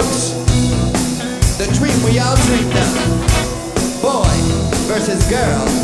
folks, the dream we all dreamed of boy versus girl.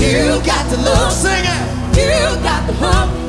You got the love, singer. You got the hump.